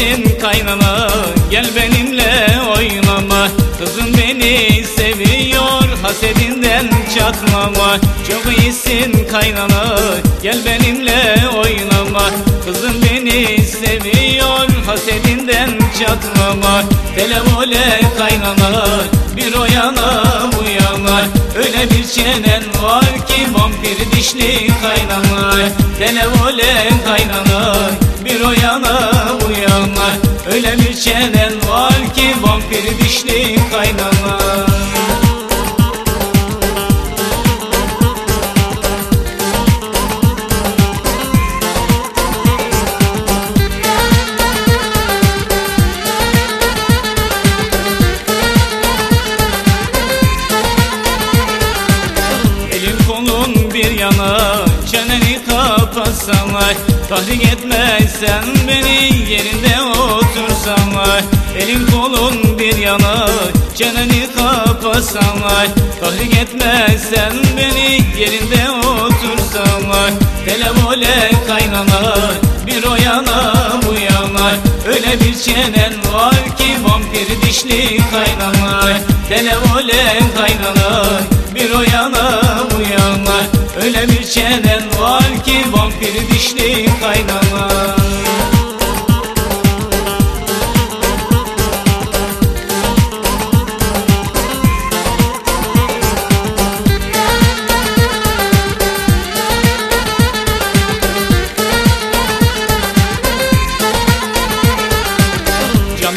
İyisin kaynana. Gel benimle oynama. Kızım beni seviyor Hasedinden çatmama. Çok iyisin kaynana. Gel benimle oynama. Kızım beni seviyor Hasedinden çatmama. Televole kaynana Bir o yana bu yana. Öyle bir çenen var ki Vampir dişli kaynana. Televole kaynana Bir o yana çenen var ki Vampir dişli kaynana Elin kolun bir yana Çeneni kapatsana Tahrik etmezsen beni Yerinde Elin kolun bir yana Çeneni kapatsana Tahrik etmezsen beni Yerinde otursana Televole kaynana Bir o yana bu yana. Öyle bir çenen var ki Vampir dişli kaynana Televole kaynana bir o yana bu yana. Öyle bir çenen var ki vampir dişli kaynana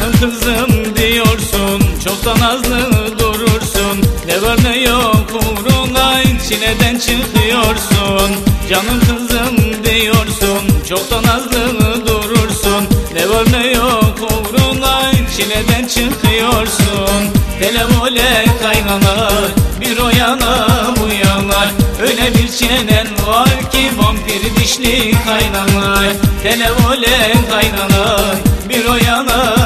Canım kızım diyorsun Çoktan azlı durursun. Ne var ne yok uğruna Çileden çıkıyorsun? Canım kızım diyorsun Çoktan azlı durursun. Ne var ne yok uğruna Çileden çıkıyorsun? Televole kaynana Bir o yana bu yana Öyle bir çenen var ki Vampir dişli kaynana Televole kaynana Bir o yana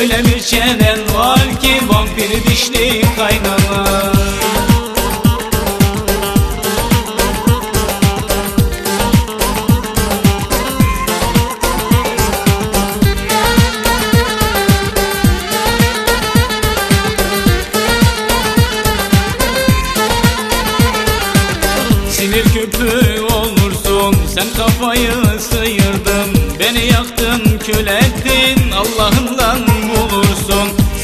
Öyle bir çenen var ki Vampir dişli kaynana Sinir küpü olursun sen kafayı sıyırdın. Beni yaktın kül ettin Allah'ından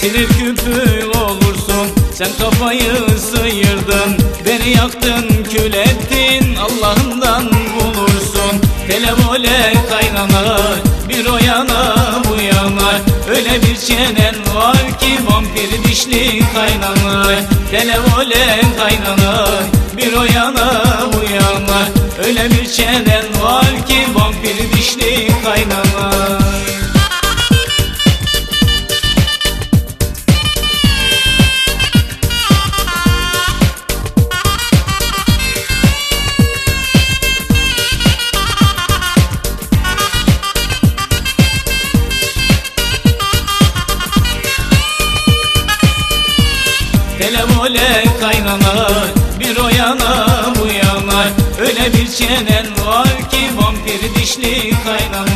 bulursun Sinir küpü olursun. Sen kafayı sıyırdın Beni yaktın kül ettin. Allah'ından bulursun. Televole kaynana bir o yana bu yana. Öyle bir çenen var ki vampir dişli kaynana Televole kaynana bir o yana bu yana. Öyle bir çenen Televole kaynana bir o yana bu yana. Öyle bir çenen var ki vampir dişli kaynana